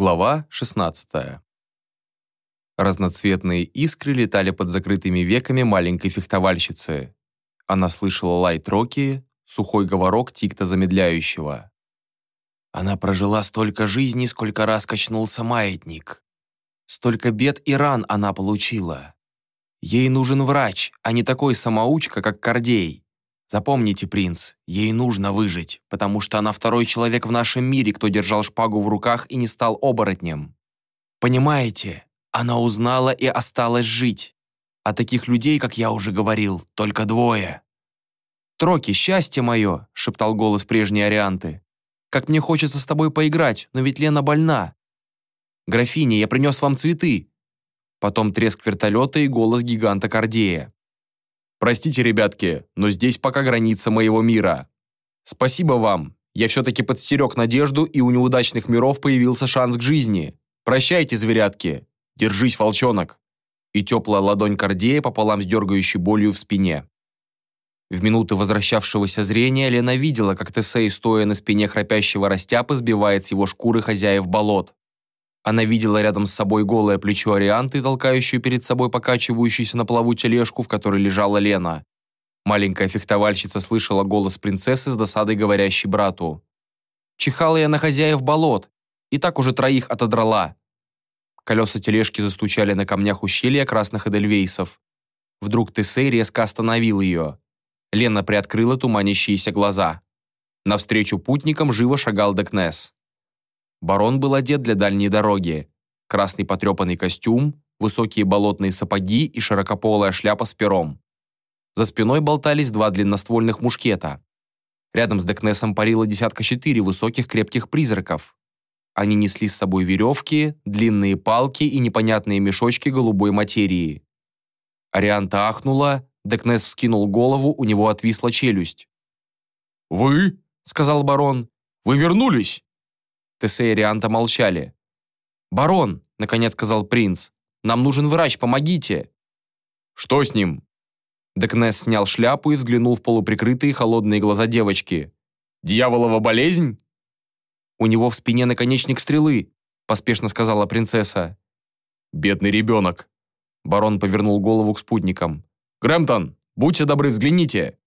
Глава 16. Разноцветные искры летали под закрытыми веками маленькой фехтовальщицы. Она слышала лай троки, сухой говорок тикта замедляющего. Она прожила столько жизней, сколько раз качнулся маятник. Столько бед и ран она получила. Ей нужен врач, а не такой самоучка, как Кордей. Запомните, принц, ей нужно выжить, потому что она второй человек в нашем мире, кто держал шпагу в руках и не стал оборотнем. Понимаете, она узнала и осталась жить. А таких людей, как я уже говорил, только двое. «Троки, счастье мое!» – шептал голос прежней Арианты. «Как мне хочется с тобой поиграть, но ведь Лена больна!» «Графиня, я принес вам цветы!» Потом треск вертолета и голос гиганта Кордея. Простите, ребятки, но здесь пока граница моего мира. Спасибо вам. Я все-таки подстерег надежду, и у неудачных миров появился шанс к жизни. Прощайте, зверятки. Держись, волчонок. И теплая ладонь Кордея пополам с дергающей болью в спине. В минуты возвращавшегося зрения Лена видела, как Тесей, стоя на спине храпящего растяпы, сбивает с его шкуры хозяев болот. Она видела рядом с собой голое плечо Арианты, толкающую перед собой покачивающуюся на плаву тележку, в которой лежала Лена. Маленькая фехтовальщица слышала голос принцессы с досадой, говорящей брату. «Чихала я на хозяев болот, и так уже троих отодрала». Колеса тележки застучали на камнях ущелья красных эдельвейсов. Вдруг Тесей резко остановил ее. Лена приоткрыла туманящиеся глаза. Навстречу путникам живо шагал Декнес. Барон был одет для дальней дороги. Красный потрепанный костюм, высокие болотные сапоги и широкополая шляпа с пером. За спиной болтались два длинноствольных мушкета. Рядом с Декнесом парило десятка четыре высоких крепких призраков. Они несли с собой веревки, длинные палки и непонятные мешочки голубой материи. Арианта ахнула, Декнес вскинул голову, у него отвисла челюсть. «Вы?» — сказал барон. «Вы вернулись?» Тессе и Рианта молчали. «Барон», — наконец сказал принц, — «нам нужен врач, помогите». «Что с ним?» Декнес снял шляпу и взглянул в полуприкрытые холодные глаза девочки. «Дьяволова болезнь?» «У него в спине наконечник стрелы», — поспешно сказала принцесса. «Бедный ребенок». Барон повернул голову к спутникам. «Грэмптон, будьте добры, взгляните».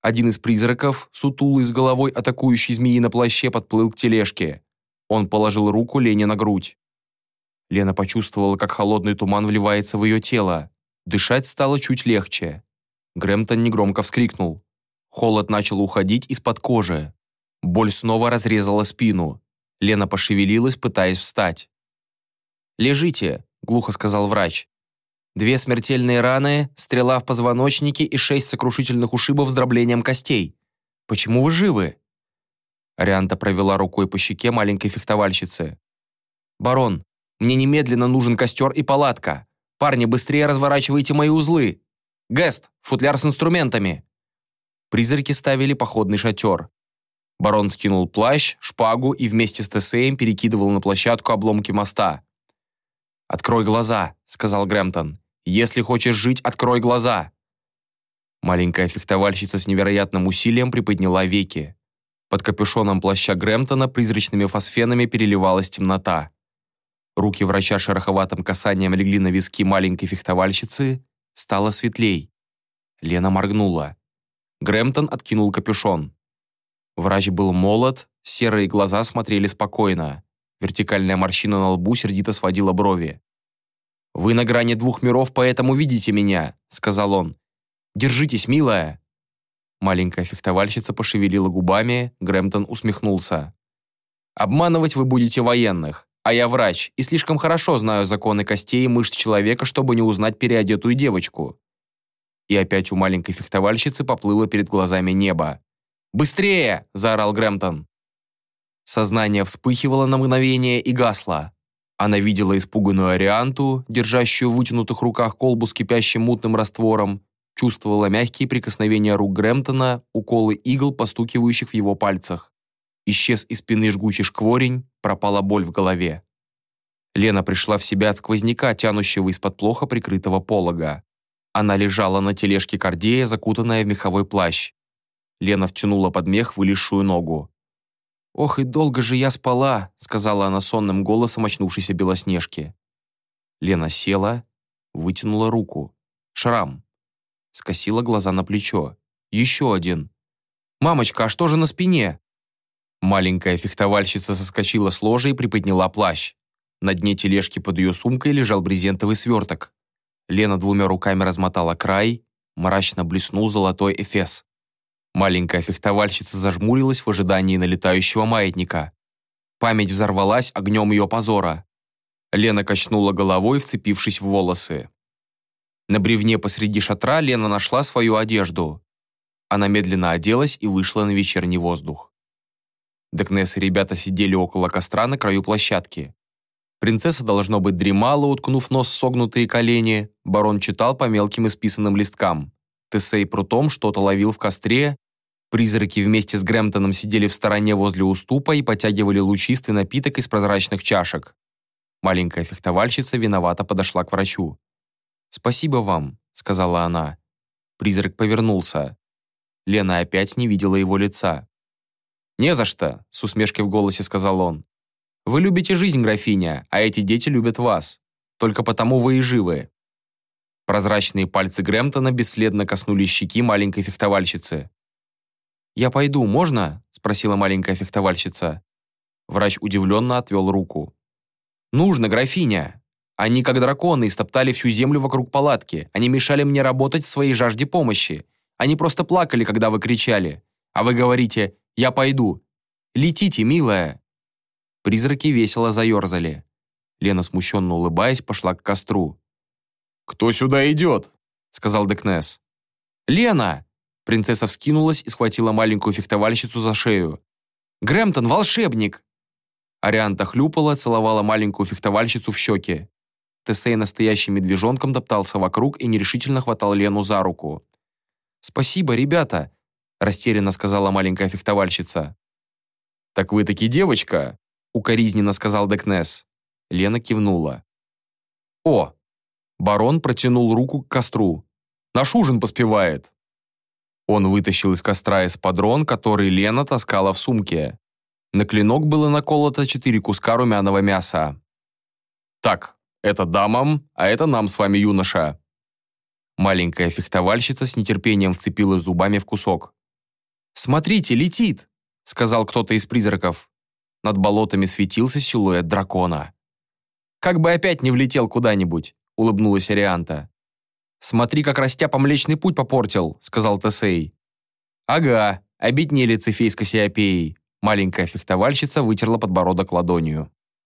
Один из призраков, сутулый с головой атакующий змеи на плаще, подплыл к тележке. Он положил руку Лене на грудь. Лена почувствовала, как холодный туман вливается в ее тело. Дышать стало чуть легче. Грэмптон негромко вскрикнул. Холод начал уходить из-под кожи. Боль снова разрезала спину. Лена пошевелилась, пытаясь встать. «Лежите», — глухо сказал врач. «Две смертельные раны, стрела в позвоночнике и шесть сокрушительных ушибов с дроблением костей. Почему вы живы?» Арианта провела рукой по щеке маленькой фехтовальщицы. «Барон, мне немедленно нужен костер и палатка. Парни, быстрее разворачивайте мои узлы. Гест, футляр с инструментами». Призраки ставили походный шатер. Барон скинул плащ, шпагу и вместе с Тесеем перекидывал на площадку обломки моста. «Открой глаза», — сказал Грэмптон. «Если хочешь жить, открой глаза». Маленькая фехтовальщица с невероятным усилием приподняла веки. Под капюшоном плаща Грэмптона призрачными фосфенами переливалась темнота. Руки врача шероховатым касанием легли на виски маленькой фехтовальщицы. Стало светлей. Лена моргнула. Грэмптон откинул капюшон. Врач был молод, серые глаза смотрели спокойно. Вертикальная морщина на лбу сердито сводила брови. «Вы на грани двух миров, поэтому видите меня», — сказал он. «Держитесь, милая». Маленькая фехтовальщица пошевелила губами, Грэмптон усмехнулся. «Обманывать вы будете военных, а я врач и слишком хорошо знаю законы костей и мышц человека, чтобы не узнать переодетую девочку». И опять у маленькой фехтовальщицы поплыло перед глазами небо. «Быстрее!» – заорал Грэмптон. Сознание вспыхивало на мгновение и гасло. Она видела испуганную Арианту, держащую в вытянутых руках колбу с кипящим мутным раствором, чувствовала мягкие прикосновения рук Грэмптона, уколы игл, постукивающих в его пальцах. Исчез из спины жгучий шкворень, пропала боль в голове. Лена пришла в себя от сквозняка, тянущего из-под плохо прикрытого полога. Она лежала на тележке Кордея, закутанная в меховой плащ. Лена втянула под мех вылезшую ногу. «Ох, и долго же я спала», — сказала она сонным голосом очнувшейся Белоснежки. Лена села, вытянула руку. Шрам. Скосила глаза на плечо. Еще один. «Мамочка, а что же на спине?» Маленькая фехтовальщица соскочила с ложа и приподняла плащ. На дне тележки под ее сумкой лежал брезентовый сверток. Лена двумя руками размотала край, мрачно блеснул золотой эфес. Маленькая фехтовальщица зажмурилась в ожидании налетающего маятника. Память взорвалась огнем ее позора. Лена качнула головой, вцепившись в волосы. На бревне посреди шатра Лена нашла свою одежду. Она медленно оделась и вышла на вечерний воздух. Декнес и ребята сидели около костра на краю площадки. Принцесса, должно быть, дремала, уткнув нос в согнутые колени. Барон читал по мелким исписанным листкам. Тесей прутом что-то ловил в костре. Призраки вместе с Грэмптоном сидели в стороне возле уступа и потягивали лучистый напиток из прозрачных чашек. Маленькая фехтовальщица виновато подошла к врачу. «Спасибо вам», — сказала она. Призрак повернулся. Лена опять не видела его лица. «Не за что», — с усмешкой в голосе сказал он. «Вы любите жизнь, графиня, а эти дети любят вас. Только потому вы и живы». Прозрачные пальцы Грэмптона бесследно коснулись щеки маленькой фехтовальщицы. «Я пойду, можно?» – спросила маленькая фехтовальщица. Врач удивленно отвел руку. «Нужно, графиня. Они, как драконы, истоптали всю землю вокруг палатки. Они мешали мне работать в своей жажде помощи. Они просто плакали, когда вы кричали. А вы говорите «Я пойду». Летите, милая!» Призраки весело заерзали. Лена, смущенно улыбаясь, пошла к костру. «Кто сюда идет?» — сказал Декнес. «Лена!» Принцесса вскинулась и схватила маленькую фехтовальщицу за шею. «Грэмптон, волшебник!» Арианта хлюпала, целовала маленькую фехтовальщицу в щеки. Тесей настоящим медвежонком топтался вокруг и нерешительно хватал Лену за руку. «Спасибо, ребята», – растерянно сказала маленькая фехтовальщица. «Так вы таки девочка», – укоризненно сказал Декнес. Лена кивнула. «О!» Барон протянул руку к костру. «Наш ужин поспевает!» Он вытащил из костра эспадрон, который Лена таскала в сумке. На клинок было наколото четыре куска румяного мяса. «Так, это дамам, а это нам с вами, юноша!» Маленькая фехтовальщица с нетерпением вцепилась зубами в кусок. «Смотрите, летит!» — сказал кто-то из призраков. Над болотами светился силуэт дракона. «Как бы опять не влетел куда-нибудь!» — улыбнулась Арианта. «Смотри, как растяпа Млечный Путь попортил», — сказал Тесей. «Ага, обеднели цефей с Кассиопеей». Маленькая фехтовальщица вытерла подбородок ладонью.